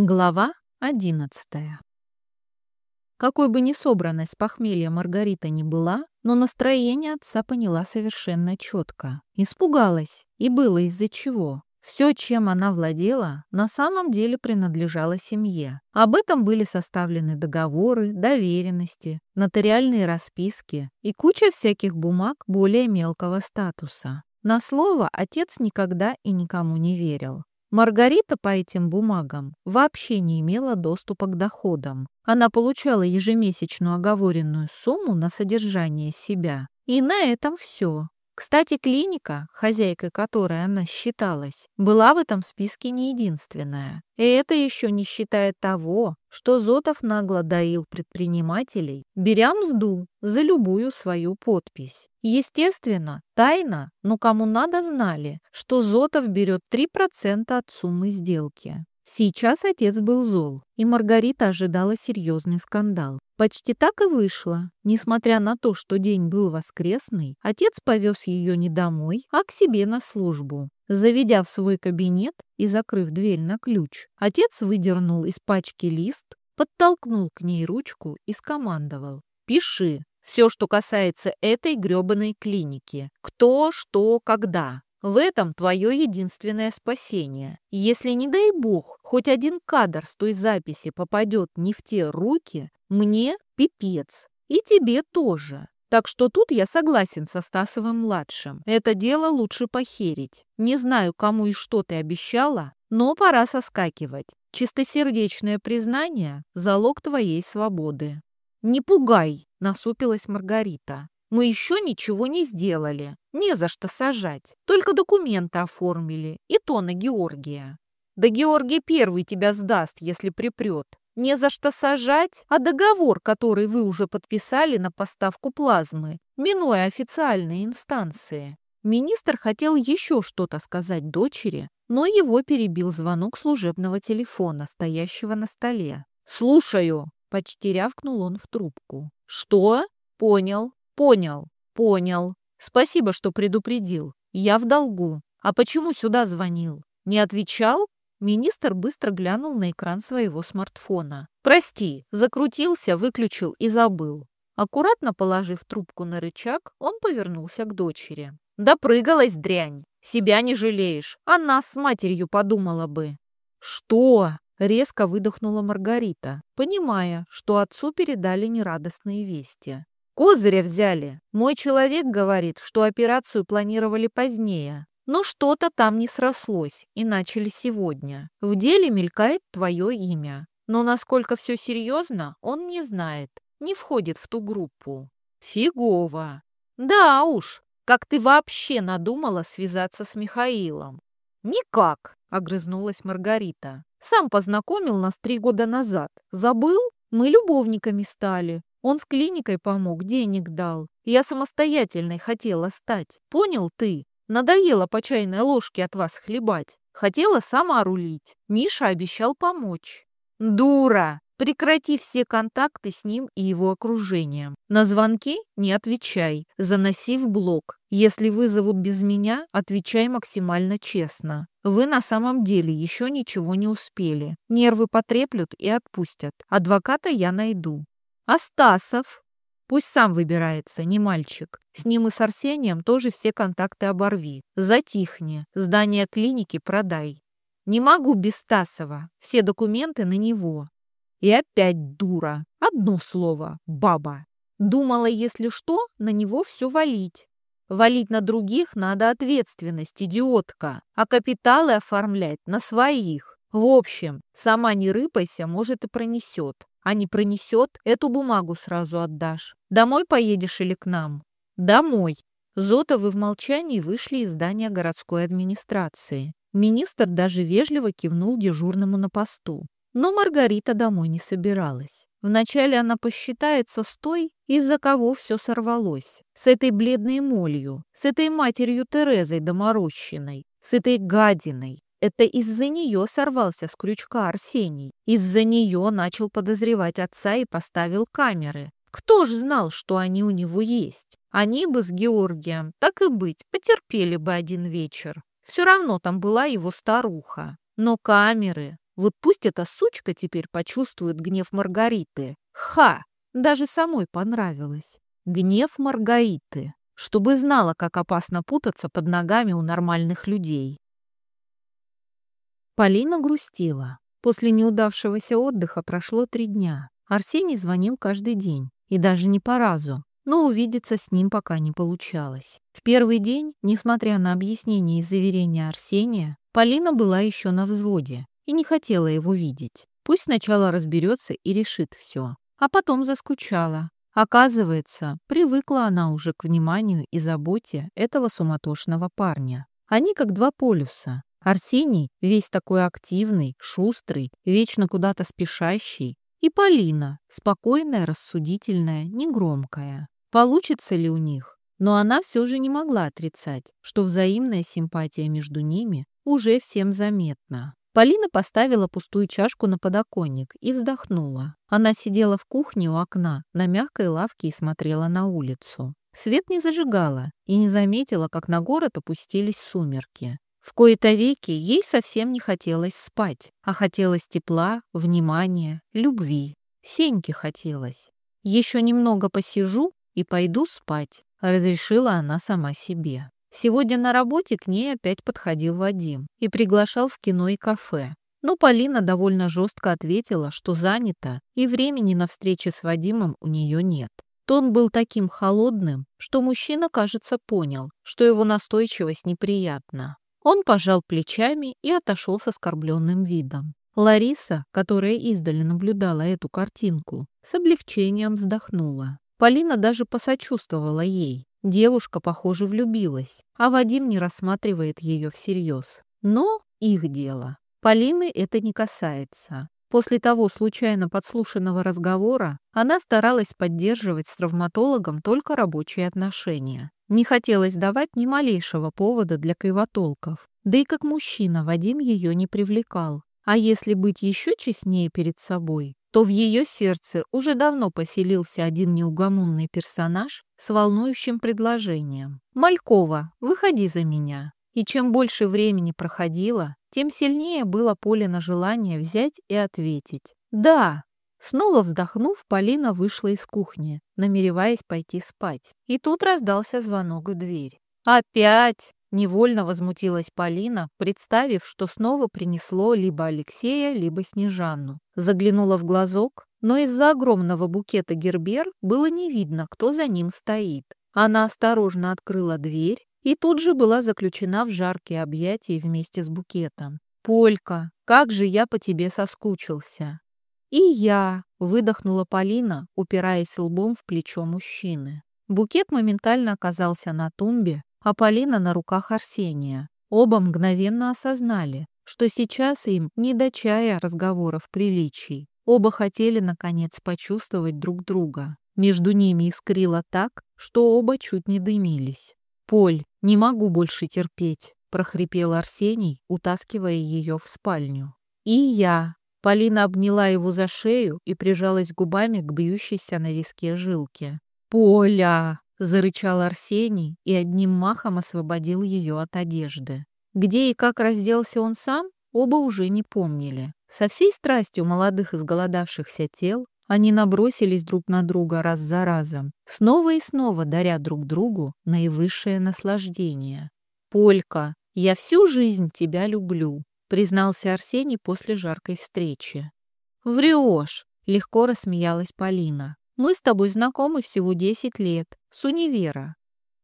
Глава одиннадцатая. Какой бы ни собранной с похмелья Маргарита ни была, но настроение отца поняла совершенно четко. Испугалась, и было из-за чего. Все, чем она владела, на самом деле принадлежало семье. Об этом были составлены договоры, доверенности, нотариальные расписки и куча всяких бумаг более мелкого статуса. На слово отец никогда и никому не верил. Маргарита по этим бумагам вообще не имела доступа к доходам. Она получала ежемесячную оговоренную сумму на содержание себя. И на этом все. Кстати, клиника, хозяйкой которой она считалась, была в этом списке не единственная. И это еще не считая того, что Зотов нагло доил предпринимателей, беря мзду за любую свою подпись. Естественно, тайно, но кому надо знали, что Зотов берет 3% от суммы сделки. Сейчас отец был зол, и Маргарита ожидала серьезный скандал. Почти так и вышло. Несмотря на то, что день был воскресный, отец повез ее не домой, а к себе на службу. Заведя в свой кабинет и закрыв дверь на ключ, отец выдернул из пачки лист, подтолкнул к ней ручку и скомандовал. «Пиши все, что касается этой грёбаной клиники. Кто, что, когда. В этом твое единственное спасение. Если, не дай бог, хоть один кадр с той записи попадет не в те руки, мне пипец. И тебе тоже. Так что тут я согласен со Стасовым-младшим. Это дело лучше похерить. Не знаю, кому и что ты обещала, но пора соскакивать. Чистосердечное признание – залог твоей свободы. «Не пугай!» – насупилась Маргарита. Мы еще ничего не сделали. Не за что сажать. Только документы оформили. И то на Георгия. Да Георгий первый тебя сдаст, если припрет. Не за что сажать, а договор, который вы уже подписали на поставку плазмы, минуя официальные инстанции. Министр хотел еще что-то сказать дочери, но его перебил звонок служебного телефона, стоящего на столе. «Слушаю!» – почти рявкнул он в трубку. «Что?» «Понял. Понял, понял. Спасибо, что предупредил. Я в долгу. А почему сюда звонил? Не отвечал? Министр быстро глянул на экран своего смартфона. «Прости, закрутился, выключил и забыл». Аккуратно положив трубку на рычаг, он повернулся к дочери. «Допрыгалась дрянь. Себя не жалеешь. А нас с матерью подумала бы». «Что?» — резко выдохнула Маргарита, понимая, что отцу передали нерадостные вести. Козыря взяли. Мой человек говорит, что операцию планировали позднее. Но что-то там не срослось и начали сегодня. В деле мелькает твое имя. Но насколько все серьезно, он не знает. Не входит в ту группу. Фигово. Да уж, как ты вообще надумала связаться с Михаилом? Никак, огрызнулась Маргарита. Сам познакомил нас три года назад. Забыл? Мы любовниками стали. Он с клиникой помог, денег дал. Я самостоятельной хотела стать. Понял ты? Надоело по чайной ложке от вас хлебать. Хотела сама рулить. Миша обещал помочь. Дура! Прекрати все контакты с ним и его окружением. На звонки не отвечай. Заноси в блог. Если вызовут без меня, отвечай максимально честно. Вы на самом деле еще ничего не успели. Нервы потреплют и отпустят. Адвоката я найду. А Стасов? Пусть сам выбирается, не мальчик. С ним и с Арсением тоже все контакты оборви. Затихни, здание клиники продай. Не могу без Стасова, все документы на него. И опять дура. Одно слово – баба. Думала, если что, на него все валить. Валить на других надо ответственность, идиотка, а капиталы оформлять на своих. В общем, сама не рыпайся, может и пронесет а не пронесет, эту бумагу сразу отдашь. Домой поедешь или к нам? Домой. Зотовы в молчании вышли из здания городской администрации. Министр даже вежливо кивнул дежурному на посту. Но Маргарита домой не собиралась. Вначале она посчитается с той, из-за кого все сорвалось. С этой бледной молью, с этой матерью Терезой доморощенной, с этой гадиной, это из-за нее сорвался с крючка Арсений. Из-за нее начал подозревать отца и поставил камеры. Кто ж знал, что они у него есть? Они бы с Георгием, так и быть, потерпели бы один вечер. Все равно там была его старуха. Но камеры... Вот пусть эта сучка теперь почувствует гнев Маргариты. Ха! Даже самой понравилось. Гнев Маргариты, чтобы знала, как опасно путаться под ногами у нормальных людей. Полина грустила. После неудавшегося отдыха прошло три дня. Арсений звонил каждый день. И даже не по разу. Но увидеться с ним пока не получалось. В первый день, несмотря на объяснения и заверения Арсения, Полина была еще на взводе и не хотела его видеть. Пусть сначала разберется и решит все. А потом заскучала. Оказывается, привыкла она уже к вниманию и заботе этого суматошного парня. Они как два полюса. Арсений весь такой активный, шустрый, вечно куда-то спешащий. И Полина, спокойная, рассудительная, негромкая. Получится ли у них? Но она все же не могла отрицать, что взаимная симпатия между ними уже всем заметна. Полина поставила пустую чашку на подоконник и вздохнула. Она сидела в кухне у окна на мягкой лавке и смотрела на улицу. Свет не зажигала и не заметила, как на город опустились сумерки. В кои-то веки ей совсем не хотелось спать, а хотелось тепла, внимания, любви. Сеньки хотелось. Еще немного посижу и пойду спать, разрешила она сама себе. Сегодня на работе к ней опять подходил Вадим и приглашал в кино и кафе. Но Полина довольно жестко ответила, что занята, и времени на встречи с Вадимом у нее нет. Тон был таким холодным, что мужчина, кажется, понял, что его настойчивость неприятна. Он пожал плечами и отошел с оскорбленным видом. Лариса, которая издали наблюдала эту картинку, с облегчением вздохнула. Полина даже посочувствовала ей. Девушка, похоже, влюбилась, а Вадим не рассматривает ее всерьез. Но их дело. Полины это не касается. После того случайно подслушанного разговора она старалась поддерживать с травматологом только рабочие отношения. Не хотелось давать ни малейшего повода для кривотолков. Да и как мужчина Вадим ее не привлекал. А если быть еще честнее перед собой, то в ее сердце уже давно поселился один неугомонный персонаж с волнующим предложением. «Малькова, выходи за меня». И чем больше времени проходило, тем сильнее было поле на желание взять и ответить. «Да». Снова вздохнув, Полина вышла из кухни, намереваясь пойти спать. И тут раздался звонок в дверь. «Опять!» Невольно возмутилась Полина, представив, что снова принесло либо Алексея, либо Снежанну. Заглянула в глазок, но из-за огромного букета гербер было не видно, кто за ним стоит. Она осторожно открыла дверь и тут же была заключена в жаркие объятия вместе с букетом. «Полька, как же я по тебе соскучился!» «И я!» — выдохнула Полина, упираясь лбом в плечо мужчины. Букет моментально оказался на тумбе, а Полина на руках Арсения. Оба мгновенно осознали, что сейчас им не до чая разговоров приличий. Оба хотели, наконец, почувствовать друг друга. Между ними искрило так, что оба чуть не дымились. «Поль, не могу больше терпеть», — прохрипел Арсений, утаскивая ее в спальню. «И я». Полина обняла его за шею и прижалась губами к бьющейся на виске жилке. «Поля!» Зарычал Арсений и одним махом освободил ее от одежды. Где и как разделся он сам, оба уже не помнили. Со всей страстью молодых изголодавшихся тел они набросились друг на друга раз за разом, снова и снова даря друг другу наивысшее наслаждение. «Полька, я всю жизнь тебя люблю», признался Арсений после жаркой встречи. «Врешь», — легко рассмеялась Полина. Мы с тобой знакомы всего 10 лет, с универа.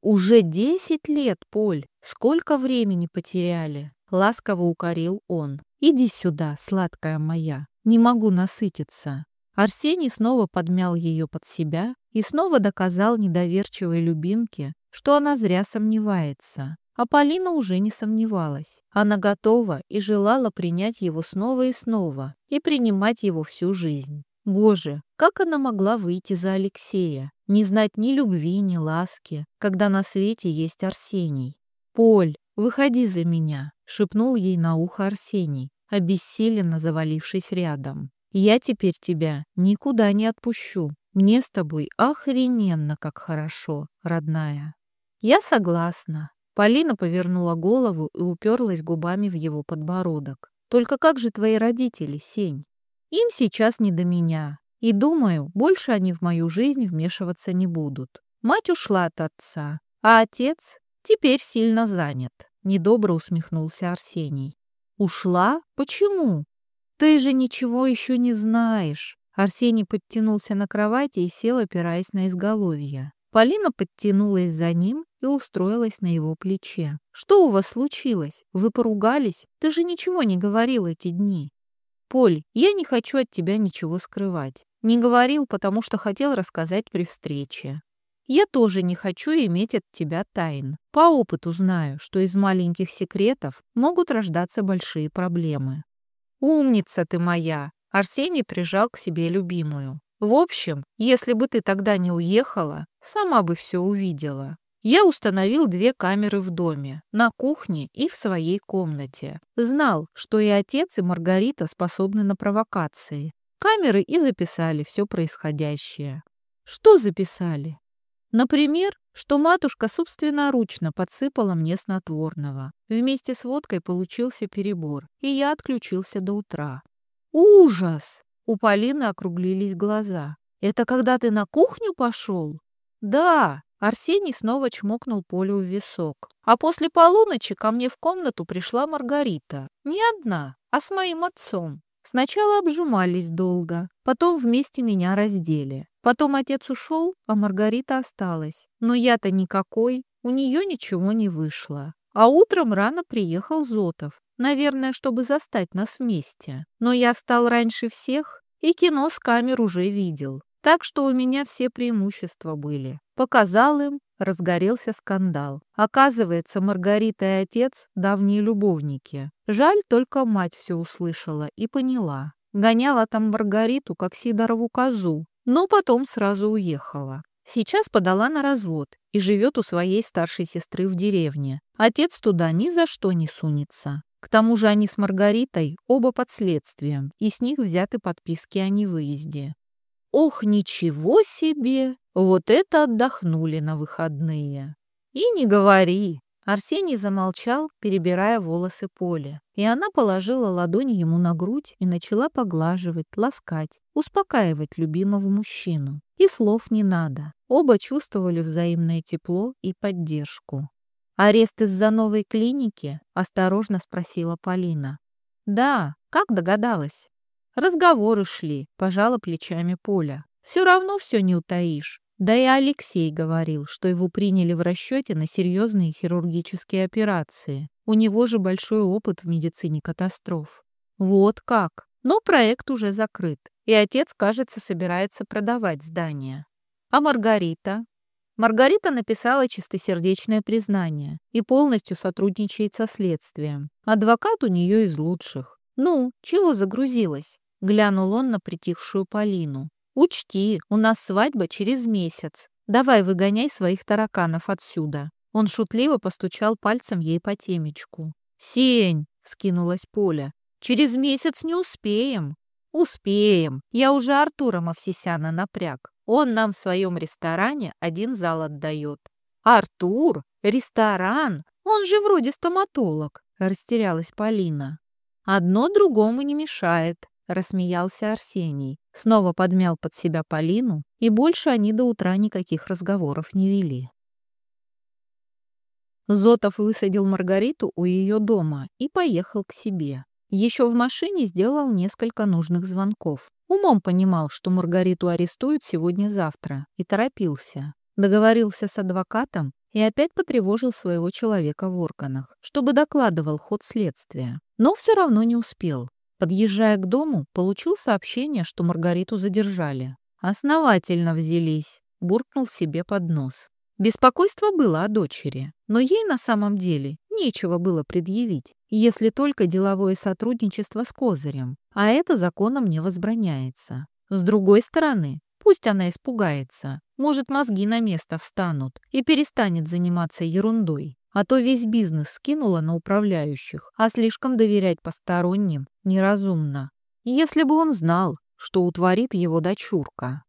Уже 10 лет, Поль, сколько времени потеряли? Ласково укорил он. Иди сюда, сладкая моя, не могу насытиться. Арсений снова подмял ее под себя и снова доказал недоверчивой любимке, что она зря сомневается. А Полина уже не сомневалась. Она готова и желала принять его снова и снова и принимать его всю жизнь. Боже, как она могла выйти за Алексея, не знать ни любви, ни ласки, когда на свете есть Арсений? «Поль, выходи за меня», — шепнул ей на ухо Арсений, обессиленно завалившись рядом. «Я теперь тебя никуда не отпущу. Мне с тобой охрененно как хорошо, родная». «Я согласна». Полина повернула голову и уперлась губами в его подбородок. Только как же твои родители, Сень? Им сейчас не до меня. И думаю, больше они в мою жизнь вмешиваться не будут. Мать ушла от отца, а отец теперь сильно занят. Недобро усмехнулся Арсений. Ушла? Почему? Ты же ничего еще не знаешь. Арсений подтянулся на кровати и сел, опираясь на изголовье. Полина подтянулась за ним и устроилась на его плече. «Что у вас случилось? Вы поругались? Ты же ничего не говорил эти дни». «Поль, я не хочу от тебя ничего скрывать. Не говорил, потому что хотел рассказать при встрече. Я тоже не хочу иметь от тебя тайн. По опыту знаю, что из маленьких секретов могут рождаться большие проблемы». «Умница ты моя!» Арсений прижал к себе любимую. В общем, если бы ты тогда не уехала, сама бы все увидела. Я установил две камеры в доме, на кухне и в своей комнате. Знал, что и отец, и Маргарита способны на провокации. Камеры и записали все происходящее. Что записали? Например, что матушка собственноручно подсыпала мне снотворного. Вместе с водкой получился перебор, и я отключился до утра. Ужас! У Полины округлились глаза. «Это когда ты на кухню пошел?» «Да!» Арсений снова чмокнул Полю в висок. А после полуночи ко мне в комнату пришла Маргарита. Не одна, а с моим отцом. Сначала обжимались долго, потом вместе меня раздели. Потом отец ушел, а Маргарита осталась. Но я-то никакой, у нее ничего не вышло. А утром рано приехал Зотов. Наверное, чтобы застать нас вместе. Но я встал раньше всех и кино с камер уже видел. Так что у меня все преимущества были. Показал им, разгорелся скандал. Оказывается, Маргарита и отец – давние любовники. Жаль, только мать все услышала и поняла. Гоняла там Маргариту, как Сидорову козу, но потом сразу уехала. Сейчас подала на развод и живет у своей старшей сестры в деревне. Отец туда ни за что не сунется. К тому же они с Маргаритой оба под следствием, и с них взяты подписки о невыезде. Ох, ничего себе! Вот это отдохнули на выходные. И не говори. Арсений замолчал, перебирая волосы Поля, и она положила ладонь ему на грудь и начала поглаживать, ласкать, успокаивать любимого мужчину. И слов не надо. Оба чувствовали взаимное тепло и поддержку. «Арест из-за новой клиники?» — осторожно спросила Полина. «Да, как догадалась?» Разговоры шли, пожала плечами Поля. «Все равно все не утаишь. Да и Алексей говорил, что его приняли в расчете на серьезные хирургические операции. У него же большой опыт в медицине катастроф. Вот как. Но проект уже закрыт, и отец, кажется, собирается продавать здание. А Маргарита? Маргарита написала чистосердечное признание и полностью сотрудничает со следствием. Адвокат у нее из лучших. «Ну, чего загрузилась?» — глянул он на притихшую Полину. «Учти, у нас свадьба через месяц. Давай выгоняй своих тараканов отсюда». Он шутливо постучал пальцем ей по темечку. «Сень!» — вскинулась Поля. «Через месяц не успеем». «Успеем. Я уже Артура Мавсисяна напряг. Он нам в своем ресторане один зал отдает. Артур? Ресторан? Он же вроде стоматолог, растерялась Полина. Одно другому не мешает, рассмеялся Арсений. Снова подмял под себя Полину, и больше они до утра никаких разговоров не вели. Зотов высадил Маргариту у ее дома и поехал к себе. Еще в машине сделал несколько нужных звонков. Умом понимал, что Маргариту арестуют сегодня-завтра, и торопился. Договорился с адвокатом и опять потревожил своего человека в органах, чтобы докладывал ход следствия. Но все равно не успел. Подъезжая к дому, получил сообщение, что Маргариту задержали. «Основательно взялись», — буркнул себе под нос. Беспокойство было о дочери, но ей на самом деле нечего было предъявить, если только деловое сотрудничество с Козырем, а это законом не возбраняется. С другой стороны, пусть она испугается, может мозги на место встанут и перестанет заниматься ерундой, а то весь бизнес скинула на управляющих, а слишком доверять посторонним неразумно. Если бы он знал, что утворит его дочурка.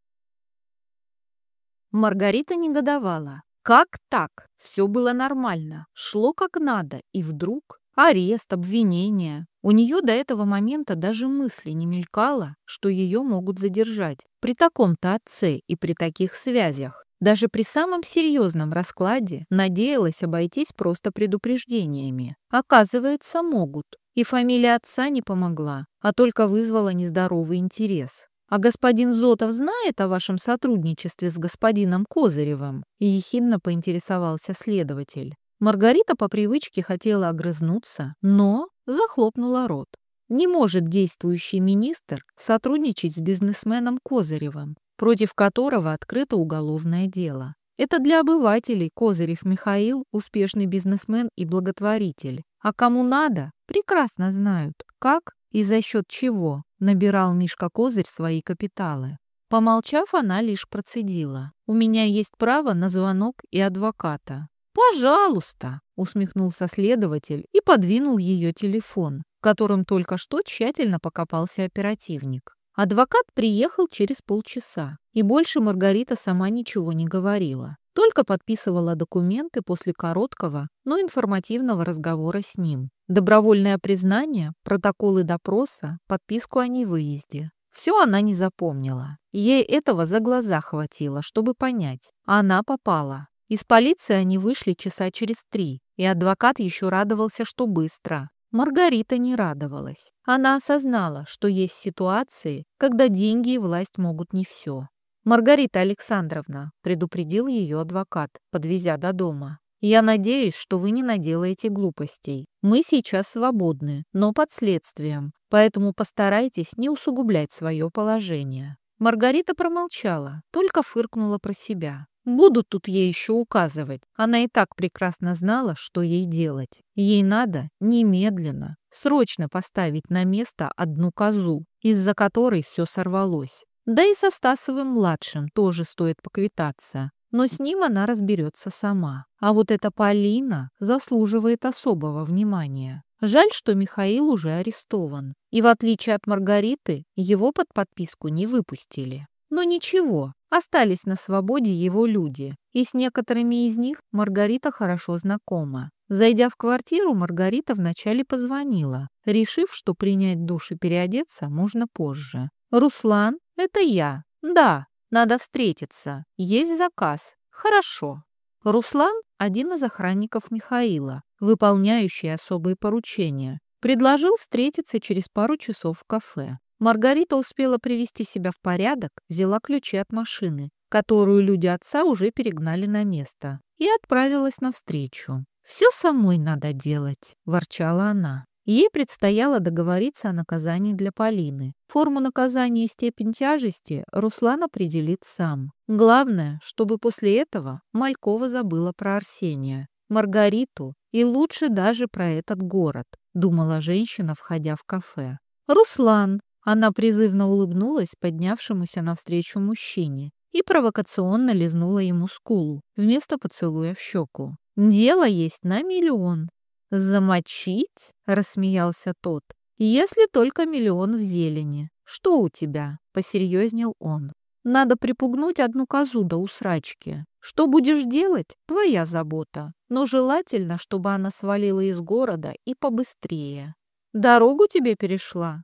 Маргарита негодовала. Как так? Все было нормально, шло как надо, и вдруг арест, обвинение. У нее до этого момента даже мысли не мелькало, что ее могут задержать при таком-то отце и при таких связях. Даже при самом серьезном раскладе надеялась обойтись просто предупреждениями. Оказывается, могут. И фамилия отца не помогла, а только вызвала нездоровый интерес. «А господин Зотов знает о вашем сотрудничестве с господином Козыревым?» Ехидно поинтересовался следователь. Маргарита по привычке хотела огрызнуться, но захлопнула рот. Не может действующий министр сотрудничать с бизнесменом Козыревым, против которого открыто уголовное дело. Это для обывателей Козырев Михаил – успешный бизнесмен и благотворитель. А кому надо, прекрасно знают, как и за счет чего набирал Мишка Козырь свои капиталы. Помолчав, она лишь процедила. «У меня есть право на звонок и адвоката». «Пожалуйста», — усмехнулся следователь и подвинул ее телефон, которым только что тщательно покопался оперативник. Адвокат приехал через полчаса, и больше Маргарита сама ничего не говорила, только подписывала документы после короткого, но информативного разговора с ним. Добровольное признание, протоколы допроса, подписку о невыезде. Все она не запомнила. Ей этого за глаза хватило, чтобы понять. Она попала. Из полиции они вышли часа через три, и адвокат еще радовался, что быстро. Маргарита не радовалась. Она осознала, что есть ситуации, когда деньги и власть могут не все. «Маргарита Александровна», — предупредил ее адвокат, подвезя до дома. «Я надеюсь, что вы не наделаете глупостей. Мы сейчас свободны, но под следствием, поэтому постарайтесь не усугублять свое положение». Маргарита промолчала, только фыркнула про себя. Будут тут ей еще указывать. Она и так прекрасно знала, что ей делать. Ей надо немедленно, срочно поставить на место одну козу, из-за которой все сорвалось. Да и со Стасовым-младшим тоже стоит поквитаться. Но с ним она разберется сама. А вот эта Полина заслуживает особого внимания. Жаль, что Михаил уже арестован. И в отличие от Маргариты, его под подписку не выпустили. Но ничего, остались на свободе его люди, и с некоторыми из них Маргарита хорошо знакома. Зайдя в квартиру, Маргарита вначале позвонила, решив, что принять душ и переодеться можно позже. «Руслан, это я. Да, надо встретиться. Есть заказ. Хорошо». Руслан – один из охранников Михаила, выполняющий особые поручения. Предложил встретиться через пару часов в кафе. Маргарита успела привести себя в порядок, взяла ключи от машины, которую люди отца уже перегнали на место, и отправилась навстречу. «Все самой надо делать», – ворчала она. Ей предстояло договориться о наказании для Полины. Форму наказания и степень тяжести Руслан определит сам. Главное, чтобы после этого Малькова забыла про Арсения, Маргариту и лучше даже про этот город, думала женщина, входя в кафе. «Руслан!» Она призывно улыбнулась поднявшемуся навстречу мужчине и провокационно лизнула ему скулу вместо поцелуя в щеку. «Дело есть на миллион». «Замочить?» — рассмеялся тот. «Если только миллион в зелени. Что у тебя?» — посерьезнел он. «Надо припугнуть одну козу до усрачки. Что будешь делать? Твоя забота. Но желательно, чтобы она свалила из города и побыстрее. Дорогу тебе перешла?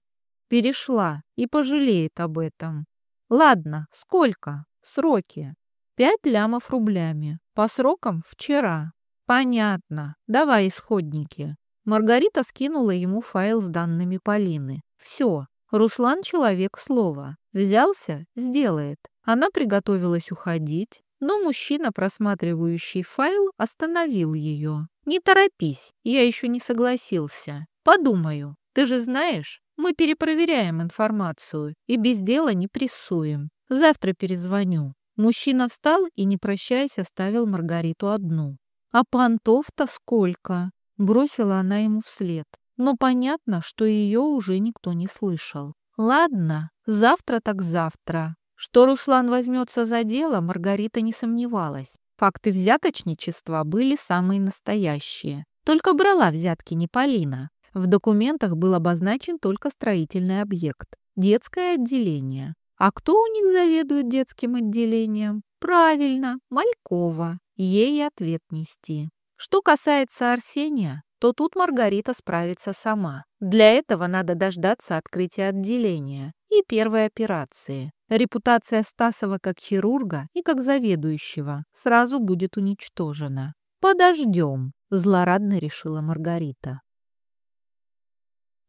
Перешла и пожалеет об этом. Ладно, сколько? Сроки. Пять лямов рублями. По срокам вчера. Понятно. Давай исходники. Маргарита скинула ему файл с данными Полины. Все. Руслан человек слова. Взялся – сделает. Она приготовилась уходить, но мужчина, просматривающий файл, остановил ее. «Не торопись, я еще не согласился. Подумаю. Ты же знаешь, мы перепроверяем информацию и без дела не прессуем. Завтра перезвоню». Мужчина встал и, не прощаясь, оставил Маргариту одну. «А понтов-то сколько?» — бросила она ему вслед. Но понятно, что ее уже никто не слышал. «Ладно, завтра так завтра». Что Руслан возьмется за дело, Маргарита не сомневалась. Факты взяточничества были самые настоящие. Только брала взятки не Полина. В документах был обозначен только строительный объект – детское отделение. А кто у них заведует детским отделением? Правильно, Малькова. Ей ответ нести. Что касается Арсения, то тут Маргарита справится сама. Для этого надо дождаться открытия отделения и первой операции. Репутация Стасова как хирурга и как заведующего сразу будет уничтожена. «Подождем», – злорадно решила Маргарита.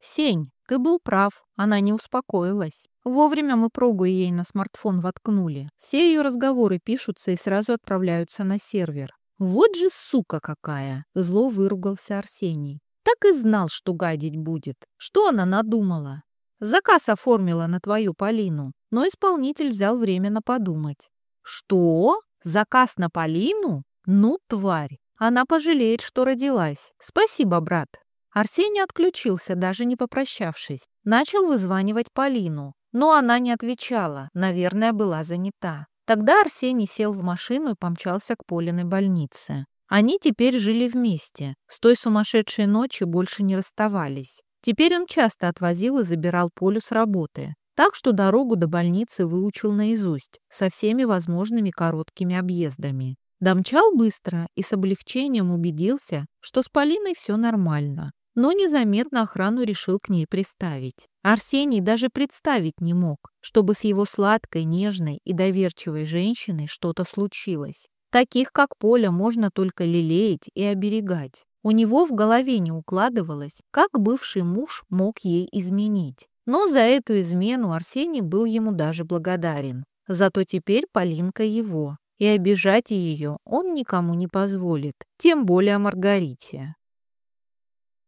«Сень, ты был прав, она не успокоилась. Вовремя мы прогу ей на смартфон воткнули. Все ее разговоры пишутся и сразу отправляются на сервер. Вот же сука какая!» – зло выругался Арсений. «Так и знал, что гадить будет. Что она надумала? Заказ оформила на твою Полину, но исполнитель взял время на подумать». «Что? Заказ на Полину? Ну, тварь! Она пожалеет, что родилась. Спасибо, брат». Арсений отключился, даже не попрощавшись. Начал вызванивать Полину, но она не отвечала, наверное, была занята. Тогда Арсений сел в машину и помчался к Полиной больнице. Они теперь жили вместе, с той сумасшедшей ночи больше не расставались. Теперь он часто отвозил и забирал Полю с работы, так что дорогу до больницы выучил наизусть, со всеми возможными короткими объездами. Домчал быстро и с облегчением убедился, что с Полиной все нормально но незаметно охрану решил к ней приставить. Арсений даже представить не мог, чтобы с его сладкой, нежной и доверчивой женщиной что-то случилось. Таких, как Поля, можно только лелеять и оберегать. У него в голове не укладывалось, как бывший муж мог ей изменить. Но за эту измену Арсений был ему даже благодарен. Зато теперь Полинка его, и обижать ее он никому не позволит, тем более Маргарите.